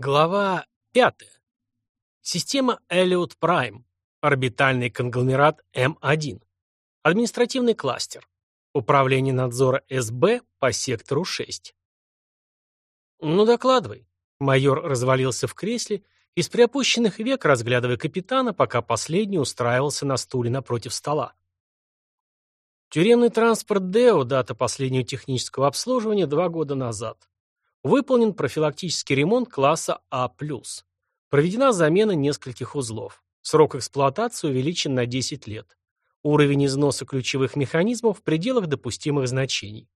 Глава 5. Система Elliot Prime. Орбитальный конгломерат М1. Административный кластер. Управление надзора СБ по сектору 6. «Ну, докладывай». Майор развалился в кресле и с приопущенных век, разглядывая капитана, пока последний устраивался на стуле напротив стола. Тюремный транспорт Део, дата последнего технического обслуживания, два года назад. Выполнен профилактический ремонт класса А+. Проведена замена нескольких узлов. Срок эксплуатации увеличен на 10 лет. Уровень износа ключевых механизмов в пределах допустимых значений.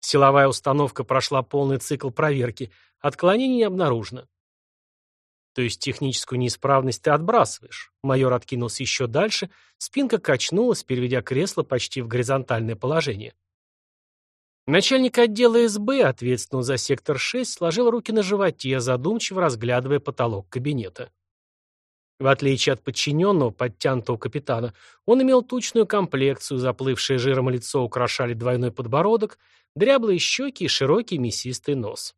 Силовая установка прошла полный цикл проверки, отклонений не обнаружено. То есть техническую неисправность ты отбрасываешь. Майор откинулся еще дальше, спинка качнулась, переведя кресло почти в горизонтальное положение. Начальник отдела СБ, ответственного за сектор 6, сложил руки на животе, задумчиво разглядывая потолок кабинета. В отличие от подчиненного, подтянутого капитана, он имел тучную комплекцию, заплывшее жиром лицо украшали двойной подбородок, дряблые щеки и широкий мясистый нос.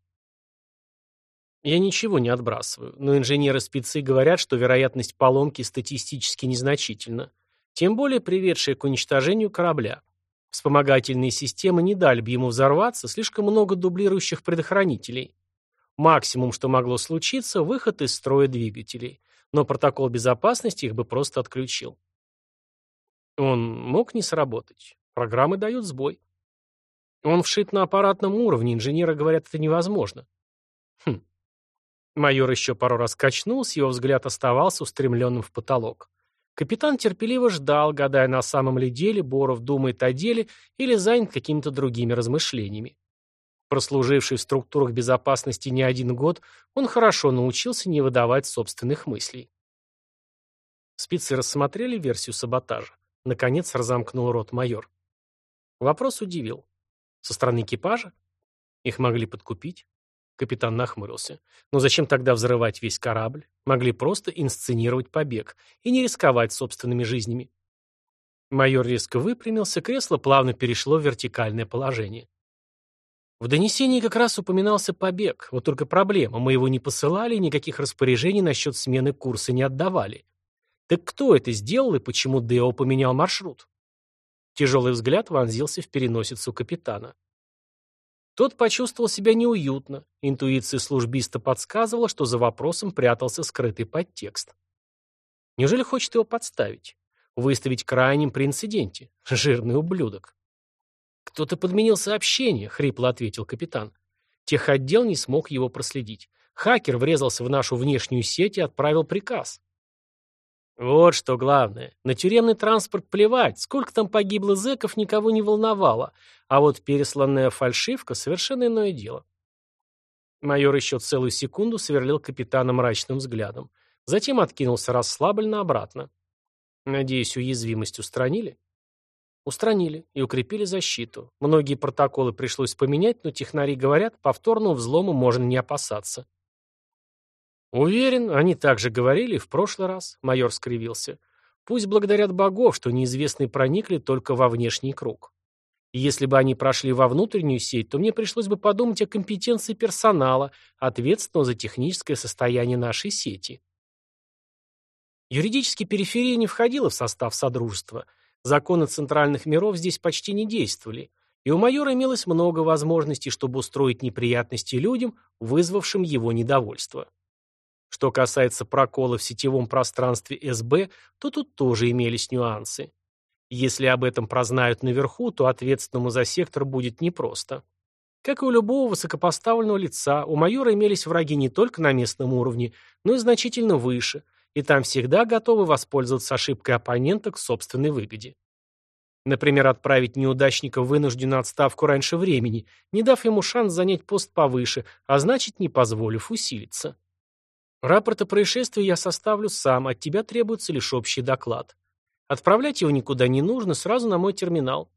Я ничего не отбрасываю, но инженеры-спецы говорят, что вероятность поломки статистически незначительна, тем более приведшая к уничтожению корабля. Вспомогательные системы не дали бы ему взорваться, слишком много дублирующих предохранителей. Максимум, что могло случиться, выход из строя двигателей. Но протокол безопасности их бы просто отключил. Он мог не сработать. Программы дают сбой. Он вшит на аппаратном уровне, инженеры говорят, это невозможно. Хм. Майор еще пару раз качнулся, его взгляд оставался устремленным в потолок. Капитан терпеливо ждал, гадая, на самом ли деле Боров думает о деле или занят какими-то другими размышлениями. Прослуживший в структурах безопасности не один год, он хорошо научился не выдавать собственных мыслей. Спецы рассмотрели версию саботажа. Наконец разомкнул рот майор. Вопрос удивил. Со стороны экипажа? Их могли подкупить? Капитан нахмурился. Но зачем тогда взрывать весь корабль? Могли просто инсценировать побег и не рисковать собственными жизнями. Майор резко выпрямился, кресло плавно перешло в вертикальное положение. В донесении как раз упоминался побег, вот только проблема, мы его не посылали, никаких распоряжений насчет смены курса не отдавали. Так кто это сделал и почему Део поменял маршрут? Тяжелый взгляд вонзился в переносицу капитана. Тот почувствовал себя неуютно. Интуиция службиста подсказывала, что за вопросом прятался скрытый подтекст. Неужели хочет его подставить? Выставить крайним при инциденте? Жирный ублюдок. «Кто-то подменил сообщение», — хрипло ответил капитан. Техотдел не смог его проследить. Хакер врезался в нашу внешнюю сеть и отправил приказ. Вот что главное. На тюремный транспорт плевать, сколько там погибло зэков, никого не волновало, а вот пересланная фальшивка — совершенно иное дело. Майор еще целую секунду сверлил капитана мрачным взглядом. Затем откинулся расслабленно обратно. Надеюсь, уязвимость устранили? Устранили и укрепили защиту. Многие протоколы пришлось поменять, но технари говорят, повторного взлома можно не опасаться. Уверен, они также говорили в прошлый раз, майор скривился. Пусть благодарят богов, что неизвестные проникли только во внешний круг. Если бы они прошли во внутреннюю сеть, то мне пришлось бы подумать о компетенции персонала, ответственного за техническое состояние нашей сети. Юридически периферия не входила в состав Содружества. Законы центральных миров здесь почти не действовали, и у майора имелось много возможностей, чтобы устроить неприятности людям, вызвавшим его недовольство. Что касается прокола в сетевом пространстве СБ, то тут тоже имелись нюансы. Если об этом прознают наверху, то ответственному за сектор будет непросто. Как и у любого высокопоставленного лица, у майора имелись враги не только на местном уровне, но и значительно выше, и там всегда готовы воспользоваться ошибкой оппонента к собственной выгоде. Например, отправить неудачника в вынужденную отставку раньше времени, не дав ему шанс занять пост повыше, а значит, не позволив усилиться. Рапорт о происшествии я составлю сам, от тебя требуется лишь общий доклад. Отправлять его никуда не нужно, сразу на мой терминал.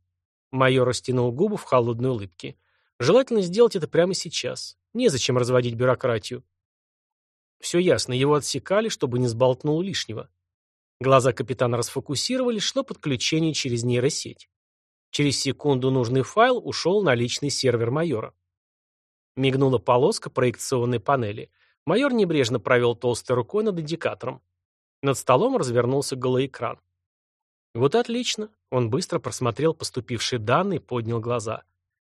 Майор растянул губы в холодной улыбке. Желательно сделать это прямо сейчас. Незачем разводить бюрократию. Все ясно, его отсекали, чтобы не сболтнул лишнего. Глаза капитана расфокусировались, шло подключение через нейросеть. Через секунду нужный файл ушел на личный сервер майора. Мигнула полоска проекционной панели. Майор небрежно провел толстой рукой над индикатором. Над столом развернулся голоэкран. Вот отлично. Он быстро просмотрел поступившие данные и поднял глаза.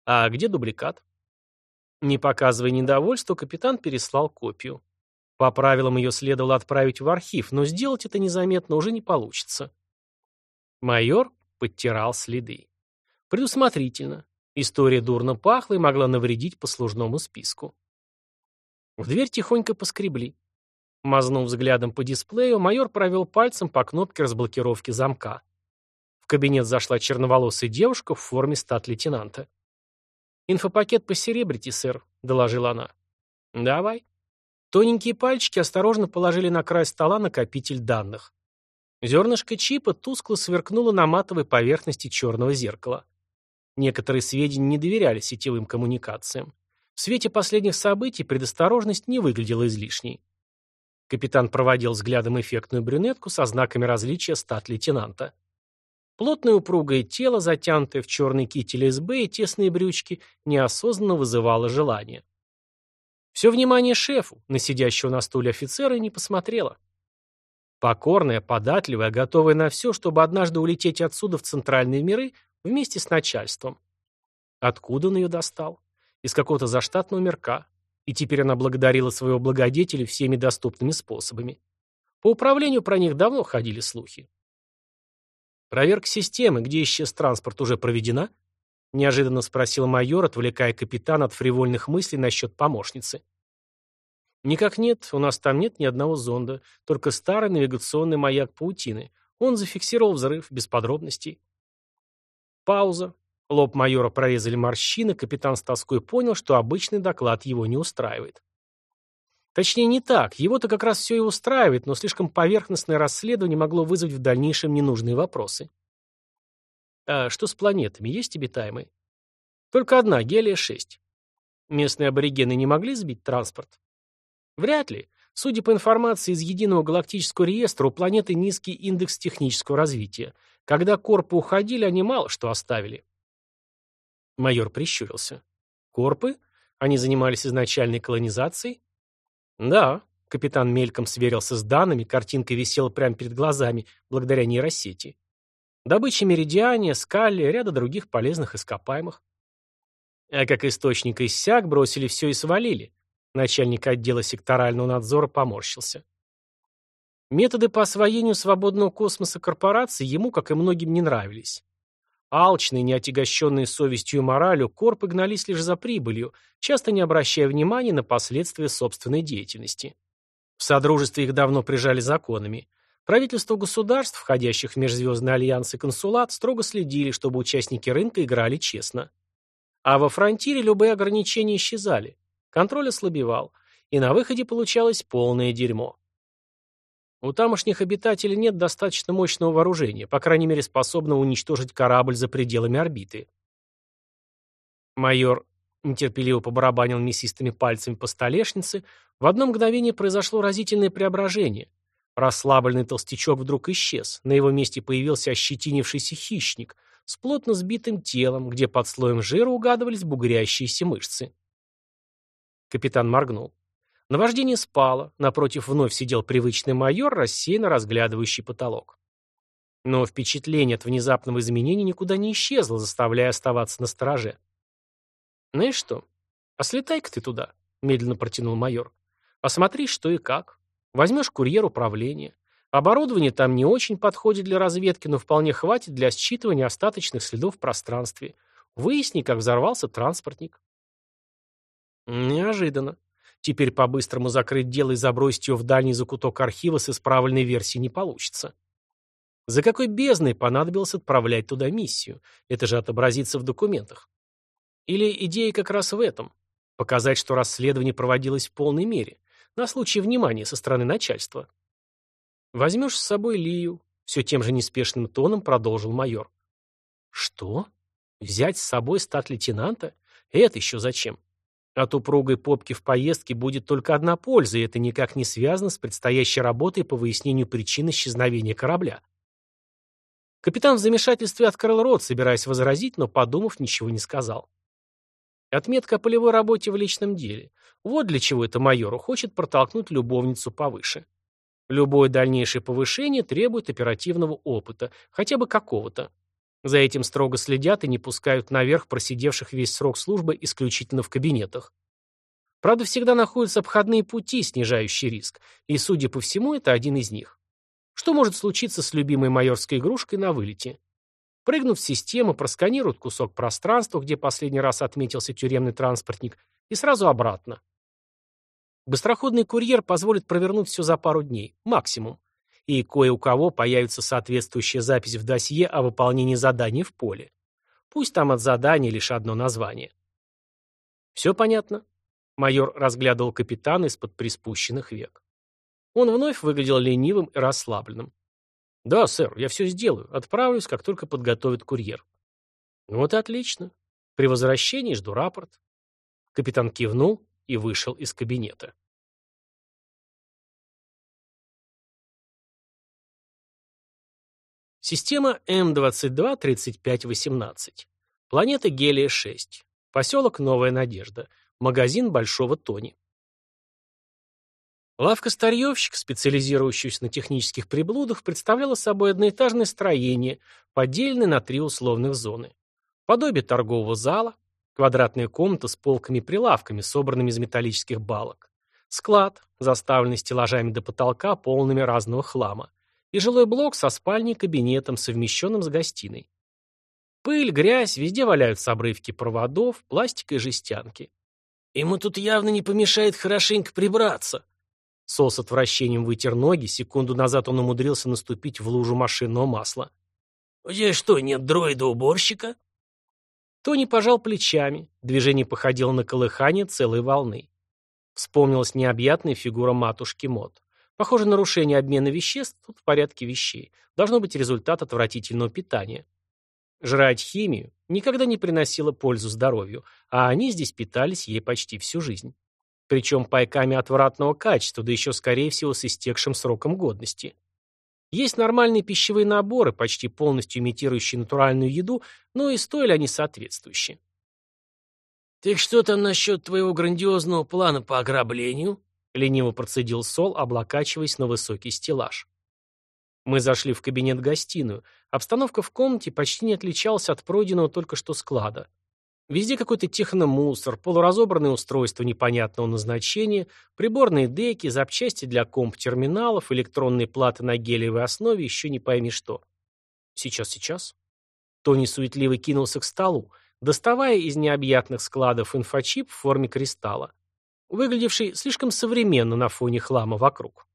А где дубликат? Не показывая недовольства, капитан переслал копию. По правилам ее следовало отправить в архив, но сделать это незаметно уже не получится. Майор подтирал следы. Предусмотрительно. История дурно пахла и могла навредить послужному списку. В дверь тихонько поскребли. Мазнув взглядом по дисплею, майор провел пальцем по кнопке разблокировки замка. Кабинет зашла черноволосая девушка в форме стат-лейтенанта. «Инфопакет по серебрити, сэр», — доложила она. «Давай». Тоненькие пальчики осторожно положили на край стола накопитель данных. Зернышко чипа тускло сверкнуло на матовой поверхности черного зеркала. Некоторые сведения не доверяли сетевым коммуникациям. В свете последних событий предосторожность не выглядела излишней. Капитан проводил взглядом эффектную брюнетку со знаками различия стат-лейтенанта. Плотное упругое тело, затянутое в черный китель СБ и тесные брючки, неосознанно вызывало желание. Все внимание шефу, на сидящего на стуле офицера, не посмотрела. Покорная, податливая, готовая на все, чтобы однажды улететь отсюда в центральные миры вместе с начальством. Откуда он ее достал? Из какого-то заштатного мирка. И теперь она благодарила своего благодетеля всеми доступными способами. По управлению про них давно ходили слухи. Проверка системы, где исчез транспорт, уже проведена? Неожиданно спросил майор, отвлекая капитана от фривольных мыслей насчет помощницы. «Никак нет, у нас там нет ни одного зонда, только старый навигационный маяк паутины. Он зафиксировал взрыв, без подробностей». Пауза. Лоб майора прорезали морщины, капитан с тоской понял, что обычный доклад его не устраивает. Точнее, не так, его-то как раз все и устраивает, но слишком поверхностное расследование могло вызвать в дальнейшем ненужные вопросы. А что с планетами, есть обитаемые? Только одна, Гелия-6. Местные аборигены не могли сбить транспорт? Вряд ли. Судя по информации из Единого галактического реестра, у планеты низкий индекс технического развития. Когда корпы уходили, они мало что оставили. Майор прищурился. Корпы? Они занимались изначальной колонизацией? Да. Капитан мельком сверился с данными, картинка висела прямо перед глазами, благодаря нейросети. Добыча меридиания, скалли, ряда других полезных ископаемых. А как источник иссяк, бросили все и свалили. Начальник отдела секторального надзора поморщился. Методы по освоению свободного космоса корпорации ему, как и многим, не нравились. Алчные, неотягощенные совестью и моралью, корпы гнались лишь за прибылью, часто не обращая внимания на последствия собственной деятельности. В Содружестве их давно прижали законами. Правительство государств, входящих в Межзвездный альянс и консулат, строго следили, чтобы участники рынка играли честно. А во фронтире любые ограничения исчезали. Контроль ослабевал, и на выходе получалось полное дерьмо. У тамошних обитателей нет достаточно мощного вооружения, по крайней мере способного уничтожить корабль за пределами орбиты. Майор нетерпеливо побарабанил мясистыми пальцами по столешнице, в одно мгновение произошло разительное преображение. Расслабленный толстячок вдруг исчез, на его месте появился ощетинившийся хищник с плотно сбитым телом, где под слоем жира угадывались бугрящиеся мышцы. Капитан моргнул. Наваждение спало, напротив вновь сидел привычный майор, рассеянно разглядывающий потолок. Но впечатление от внезапного изменения никуда не исчезло, заставляя оставаться на стороже. «Знаешь что? А слетай-ка ты туда», — медленно протянул майор. «Посмотри, что и как. Возьмешь курьер управления. Оборудование там не очень подходит для разведки, но вполне хватит для считывания остаточных следов в пространстве. Выясни, как взорвался транспортник. Неожиданно. Теперь по-быстрому закрыть дело и забросить его в дальний закуток архива с исправленной версией не получится. За какой бездной понадобилось отправлять туда миссию? Это же отобразится в документах. Или идея как раз в этом. Показать, что расследование проводилось в полной мере, на случай внимания со стороны начальства. «Возьмешь с собой Лию», — все тем же неспешным тоном продолжил майор. «Что? Взять с собой стат лейтенанта? Это еще зачем? От упругой попки в поездке будет только одна польза, и это никак не связано с предстоящей работой по выяснению причин исчезновения корабля. Капитан в замешательстве открыл рот, собираясь возразить, но, подумав, ничего не сказал. Отметка о полевой работе в личном деле. Вот для чего это майору хочет протолкнуть любовницу повыше. Любое дальнейшее повышение требует оперативного опыта, хотя бы какого-то. За этим строго следят и не пускают наверх просидевших весь срок службы исключительно в кабинетах. Правда, всегда находятся обходные пути, снижающие риск, и, судя по всему, это один из них. Что может случиться с любимой майорской игрушкой на вылете? Прыгнув в систему, просканируют кусок пространства, где последний раз отметился тюремный транспортник, и сразу обратно. Быстроходный курьер позволит провернуть все за пару дней, максимум. И кое у кого появится соответствующая запись в досье о выполнении заданий в поле. Пусть там от задания лишь одно название. Все понятно? Майор разглядывал капитана из-под приспущенных век. Он вновь выглядел ленивым и расслабленным. «Да, сэр, я все сделаю. Отправлюсь, как только подготовит курьер». «Вот и отлично. При возвращении жду рапорт». Капитан кивнул и вышел из кабинета. Система М22-3518. Планета Гелия-6. Поселок Новая Надежда. Магазин Большого Тони. Лавка-старьевщик, специализирующаяся на технических приблудах, представляла собой одноэтажное строение, поделенное на три условных зоны. Подобие торгового зала, квадратная комната с полками-прилавками, собранными из металлических балок, склад, заставленный стеллажами до потолка, полными разного хлама, и жилой блок со спальней и кабинетом, совмещенным с гостиной. Пыль, грязь, везде валяются обрывки проводов, пластика и жестянки. Ему тут явно не помешает хорошенько прибраться. Сол с отвращением вытер ноги, секунду назад он умудрился наступить в лужу машинного масла. «У тебя что, нет дроида-уборщика?» Тони пожал плечами, движение походило на колыхание целой волны. Вспомнилась необъятная фигура матушки Мот. Похоже, нарушение обмена веществ тут в порядке вещей. Должно быть результат отвратительного питания. Жрать химию никогда не приносило пользу здоровью, а они здесь питались ей почти всю жизнь. Причем пайками отвратного качества, да еще, скорее всего, с истекшим сроком годности. Есть нормальные пищевые наборы, почти полностью имитирующие натуральную еду, но и стоили они соответствующие. «Так что там насчет твоего грандиозного плана по ограблению?» — лениво процедил Сол, облокачиваясь на высокий стеллаж. Мы зашли в кабинет-гостиную. Обстановка в комнате почти не отличалась от пройденного только что склада. Везде какой-то техномусор, полуразобранные устройства непонятного назначения, приборные деки, запчасти для комп-терминалов, электронные платы на гелиевой основе, еще не пойми что. Сейчас, сейчас. Тони суетливо кинулся к столу, доставая из необъятных складов инфочип в форме кристалла, выглядевший слишком современно на фоне хлама вокруг.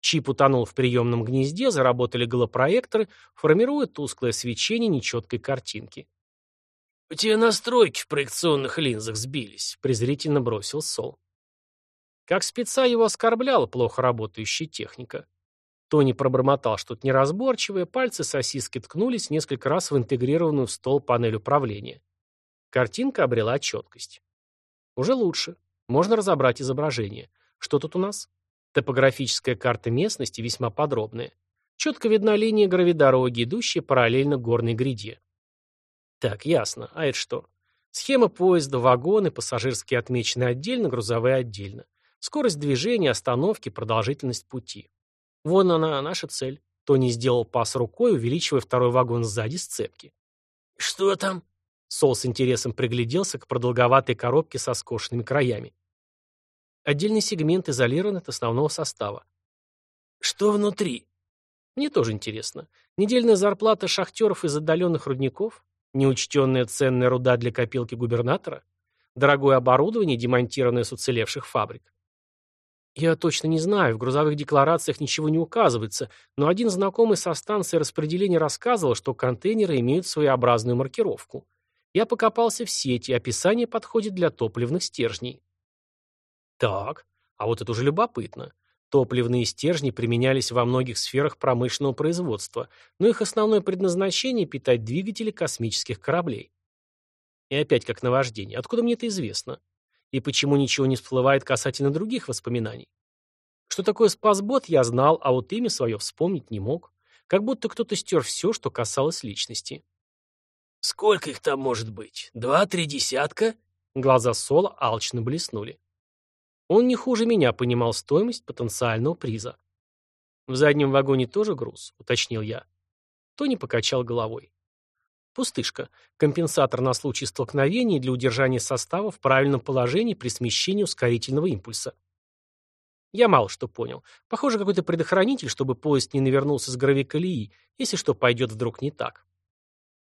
Чип утонул в приемном гнезде, заработали голопроекторы, формируя тусклое свечение нечеткой картинки. «У тебя настройки в проекционных линзах сбились», — презрительно бросил Сол. Как спеца его оскорбляла плохо работающая техника. Тони пробормотал что-то неразборчивое, пальцы сосиски ткнулись несколько раз в интегрированную в стол панель управления. Картинка обрела четкость. Уже лучше. Можно разобрать изображение. Что тут у нас? Топографическая карта местности весьма подробная. Четко видна линия гравидороги, идущая параллельно горной гряде. Так, ясно. А это что? Схема поезда, вагоны, пассажирские отмечены отдельно, грузовые отдельно. Скорость движения, остановки, продолжительность пути. Вон она, наша цель. Тони сделал пас рукой, увеличивая второй вагон сзади сцепки. «Что там?» Сол с интересом пригляделся к продолговатой коробке со скошенными краями. Отдельный сегмент изолирован от основного состава. Что внутри? Мне тоже интересно. Недельная зарплата шахтеров из отдаленных рудников? Неучтенная ценная руда для копилки губернатора? Дорогое оборудование, демонтированное с уцелевших фабрик? Я точно не знаю, в грузовых декларациях ничего не указывается, но один знакомый со станции распределения рассказывал, что контейнеры имеют своеобразную маркировку. Я покопался в сети, описание подходит для топливных стержней. Так, а вот это уже любопытно. Топливные стержни применялись во многих сферах промышленного производства, но их основное предназначение – питать двигатели космических кораблей. И опять как наваждение. Откуда мне это известно? И почему ничего не всплывает касательно других воспоминаний? Что такое спасбот, я знал, а вот имя свое вспомнить не мог. Как будто кто-то стер все, что касалось личности. «Сколько их там может быть? Два-три десятка?» Глаза Сола алчно блеснули. Он не хуже меня понимал стоимость потенциального приза. «В заднем вагоне тоже груз?» — уточнил я. Тони покачал головой. Пустышка. Компенсатор на случай столкновений для удержания состава в правильном положении при смещении ускорительного импульса. Я мало что понял. Похоже, какой-то предохранитель, чтобы поезд не навернулся с гравиколеи, если что пойдет вдруг не так.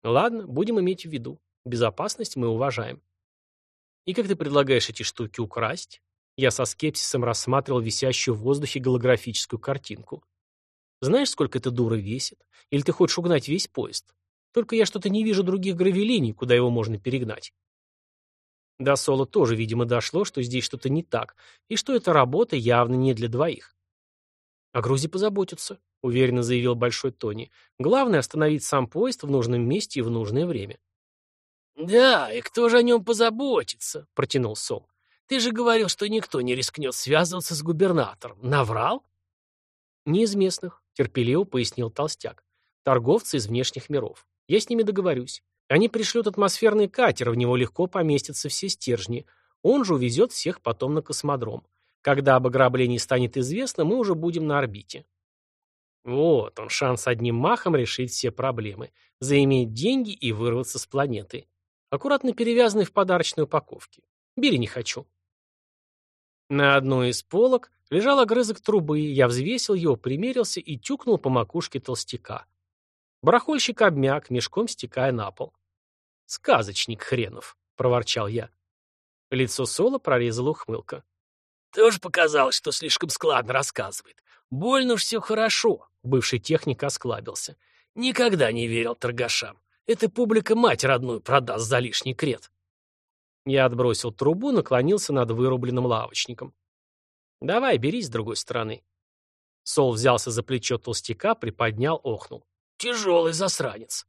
Ладно, будем иметь в виду. Безопасность мы уважаем. И как ты предлагаешь эти штуки украсть? Я со скепсисом рассматривал висящую в воздухе голографическую картинку. Знаешь, сколько эта дура весит? Или ты хочешь угнать весь поезд? Только я что-то не вижу других гравилиний, куда его можно перегнать. До Соло тоже, видимо, дошло, что здесь что-то не так, и что эта работа явно не для двоих. «О грузе позаботятся», — уверенно заявил Большой Тони. «Главное — остановить сам поезд в нужном месте и в нужное время». «Да, и кто же о нем позаботится?» — протянул Сол. Ты же говорил, что никто не рискнет связываться с губернатором. Наврал? Не из местных, терпеливо пояснил Толстяк. Торговцы из внешних миров. Я с ними договорюсь. Они пришлют атмосферный катер, в него легко поместятся все стержни. Он же увезет всех потом на космодром. Когда об ограблении станет известно, мы уже будем на орбите. Вот он, шанс одним махом решить все проблемы. Заиметь деньги и вырваться с планеты. Аккуратно перевязанный в подарочной упаковке. Бери не хочу. На одной из полок лежал огрызок трубы, я взвесил его, примерился и тюкнул по макушке толстяка. Барахольщик обмяк, мешком стекая на пол. «Сказочник хренов», — проворчал я. Лицо Соло прорезала ухмылка. «Тоже показалось, что слишком складно рассказывает. Больно уж все хорошо», — бывший техник осклабился. «Никогда не верил торгашам. Эта публика мать родную продаст за лишний крет». Я отбросил трубу, наклонился над вырубленным лавочником. «Давай, берись с другой стороны». Сол взялся за плечо толстяка, приподнял, охнул. «Тяжелый засранец».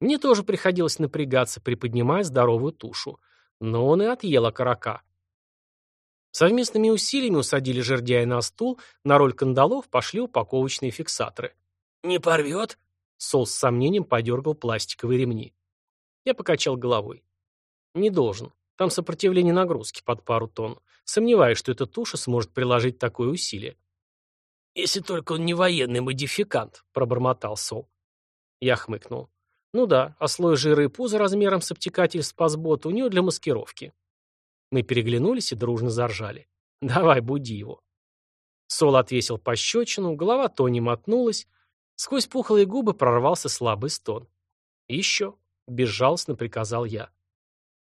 Мне тоже приходилось напрягаться, приподнимая здоровую тушу. Но он и отъел окорока. Совместными усилиями усадили жердяя на стул, на роль кандалов пошли упаковочные фиксаторы. «Не порвет?» Сол с сомнением подергал пластиковые ремни. Я покачал головой. Не должен. Там сопротивление нагрузки под пару тонн. Сомневаюсь, что эта туша сможет приложить такое усилие. «Если только он не военный модификант», — пробормотал Сол. Я хмыкнул. «Ну да, а слой жира и пуза размером с обтекатель спасбота у нее для маскировки». Мы переглянулись и дружно заржали. «Давай, буди его». Сол отвесил пощечину, голова Тони мотнулась, сквозь пухлые губы прорвался слабый стон. «Еще», — безжалостно приказал я.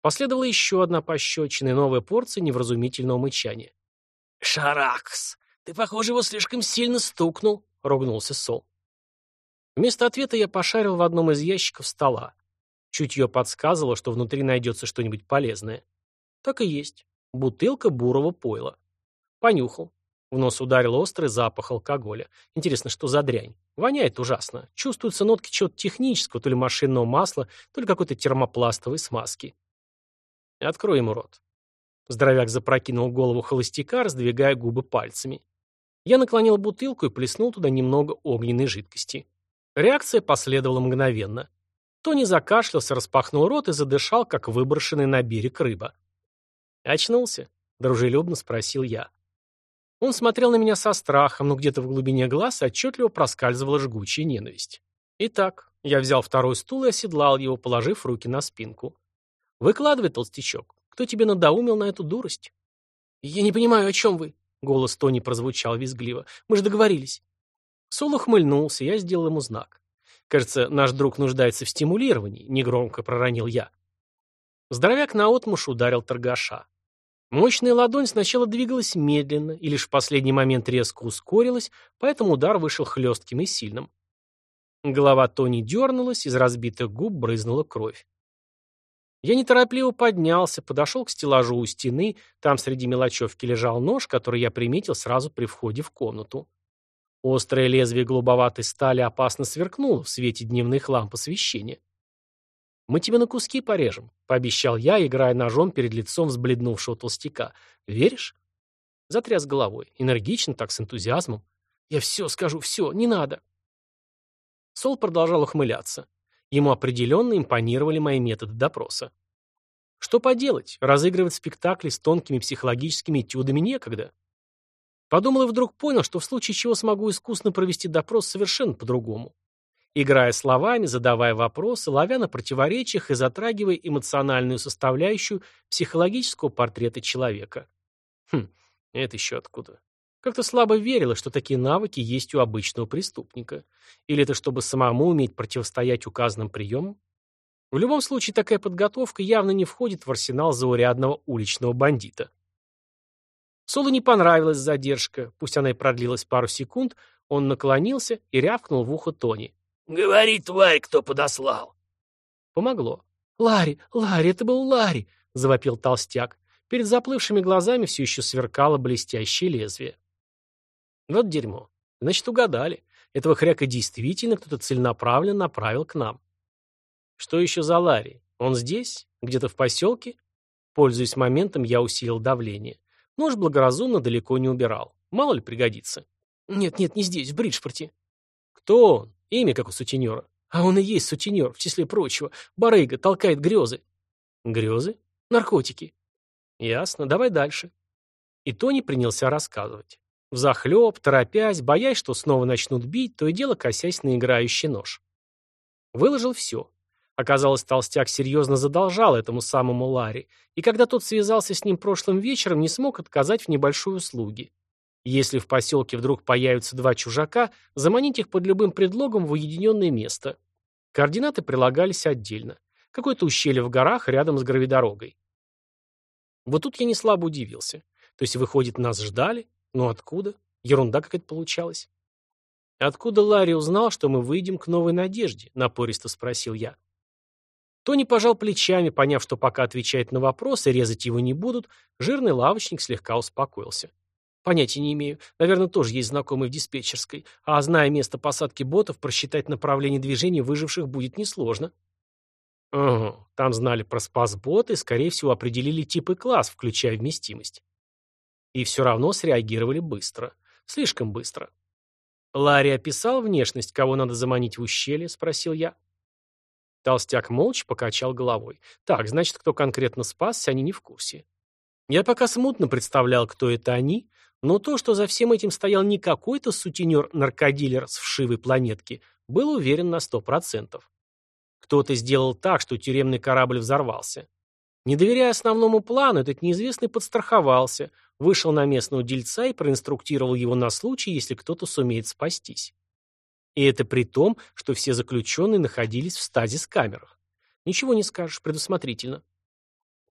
Последовала еще одна пощечина и новая порция невразумительного мычания. «Шаракс, ты, похоже, его слишком сильно стукнул», — ругнулся Сол. Вместо ответа я пошарил в одном из ящиков стола. Чутье подсказывало, что внутри найдется что-нибудь полезное. Так и есть. Бутылка бурого пойла. Понюхал. В нос ударил острый запах алкоголя. Интересно, что за дрянь? Воняет ужасно. Чувствуются нотки чего-то технического, то ли машинного масла, то ли какой-то термопластовой смазки. Открой ему рот. Здоровяк запрокинул голову холостяка, раздвигая губы пальцами. Я наклонил бутылку и плеснул туда немного огненной жидкости. Реакция последовала мгновенно. Тони закашлялся, распахнул рот и задышал, как выброшенный на берег рыба. «Очнулся?» — дружелюбно спросил я. Он смотрел на меня со страхом, но где-то в глубине глаз отчетливо проскальзывала жгучая ненависть. Итак, я взял второй стул и оседлал его, положив руки на спинку. Выкладывай, толстячок. Кто тебе надоумил на эту дурость? Я не понимаю, о чем вы. Голос Тони прозвучал визгливо. Мы же договорились. Сол ухмыльнулся, я сделал ему знак. Кажется, наш друг нуждается в стимулировании, негромко проронил я. Здоровяк наотмашь ударил торгаша. Мощная ладонь сначала двигалась медленно и лишь в последний момент резко ускорилась, поэтому удар вышел хлестким и сильным. Голова Тони дернулась, из разбитых губ брызнула кровь. Я неторопливо поднялся, подошел к стеллажу у стены, там среди мелочевки лежал нож, который я приметил сразу при входе в комнату. Острое лезвие голубоватой стали опасно сверкнуло в свете дневных ламп освещения. «Мы тебя на куски порежем», — пообещал я, играя ножом перед лицом взбледнувшего толстяка. «Веришь?» Затряс головой. Энергично, так с энтузиазмом. «Я все скажу, все, не надо». Сол продолжал ухмыляться. Ему определенно импонировали мои методы допроса. Что поделать, разыгрывать спектакли с тонкими психологическими этюдами некогда. Подумал и вдруг понял, что в случае чего смогу искусно провести допрос совершенно по-другому. Играя словами, задавая вопросы, ловя на противоречиях и затрагивая эмоциональную составляющую психологического портрета человека. Хм, это еще откуда? Как-то слабо верила, что такие навыки есть у обычного преступника. Или это чтобы самому уметь противостоять указанным приемам? В любом случае, такая подготовка явно не входит в арсенал заурядного уличного бандита. Солу не понравилась задержка, пусть она и продлилась пару секунд, он наклонился и рявкнул в ухо Тони. «Говори, тварь, кто подослал!» Помогло. «Ларри, Ларри, это был Ларри!» — завопил толстяк. Перед заплывшими глазами все еще сверкало блестящее лезвие. Вот дерьмо. Значит, угадали. Этого хряка действительно кто-то целенаправленно направил к нам. Что еще за Ларри? Он здесь? Где-то в поселке? Пользуясь моментом, я усилил давление. Нож благоразумно далеко не убирал. Мало ли пригодится. Нет, нет, не здесь, в Бриджпорте. Кто он? Имя, как у сутенера. А он и есть сутенер, в числе прочего. Барыга, толкает грезы. Грезы? Наркотики. Ясно, давай дальше. И Тони принялся рассказывать. Взахлеб, торопясь, боясь, что снова начнут бить, то и дело косясь на играющий нож. Выложил все. Оказалось, толстяк серьезно задолжал этому самому Ларри, и когда тот связался с ним прошлым вечером, не смог отказать в небольшой услуге. Если в поселке вдруг появятся два чужака, заманить их под любым предлогом в уединенное место. Координаты прилагались отдельно. Какое-то ущелье в горах рядом с гравидорогой. Вот тут я не слабо удивился. То есть, выходит, нас ждали? Ну откуда? Ерунда какая-то получалась. Откуда Ларри узнал, что мы выйдем к новой надежде? Напористо спросил я. Тони пожал плечами, поняв, что пока отвечать на вопросы, резать его не будут, жирный лавочник слегка успокоился. Понятия не имею. Наверное, тоже есть знакомый в диспетчерской. А зная место посадки ботов, просчитать направление движения выживших будет несложно. Ага, там знали про спас-боты и, скорее всего, определили тип и класс, включая вместимость. И все равно среагировали быстро. Слишком быстро. «Ларри описал внешность, кого надо заманить в ущелье?» – спросил я. Толстяк молча покачал головой. «Так, значит, кто конкретно спасся, они не в курсе». Я пока смутно представлял, кто это они, но то, что за всем этим стоял не какой-то сутенер-наркодилер с вшивой планетки, был уверен на сто процентов. Кто-то сделал так, что тюремный корабль взорвался. Не доверяя основному плану, этот неизвестный подстраховался, вышел на местного дельца и проинструктировал его на случай, если кто-то сумеет спастись. И это при том, что все заключенные находились в стазис-камерах. Ничего не скажешь, предусмотрительно.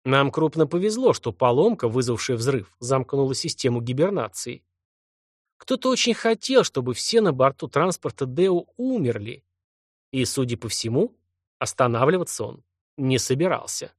Нам крупно повезло, что поломка, вызвавшая взрыв, замкнула систему гибернации. Кто-то очень хотел, чтобы все на борту транспорта Део умерли. И, судя по всему, останавливаться он не собирался.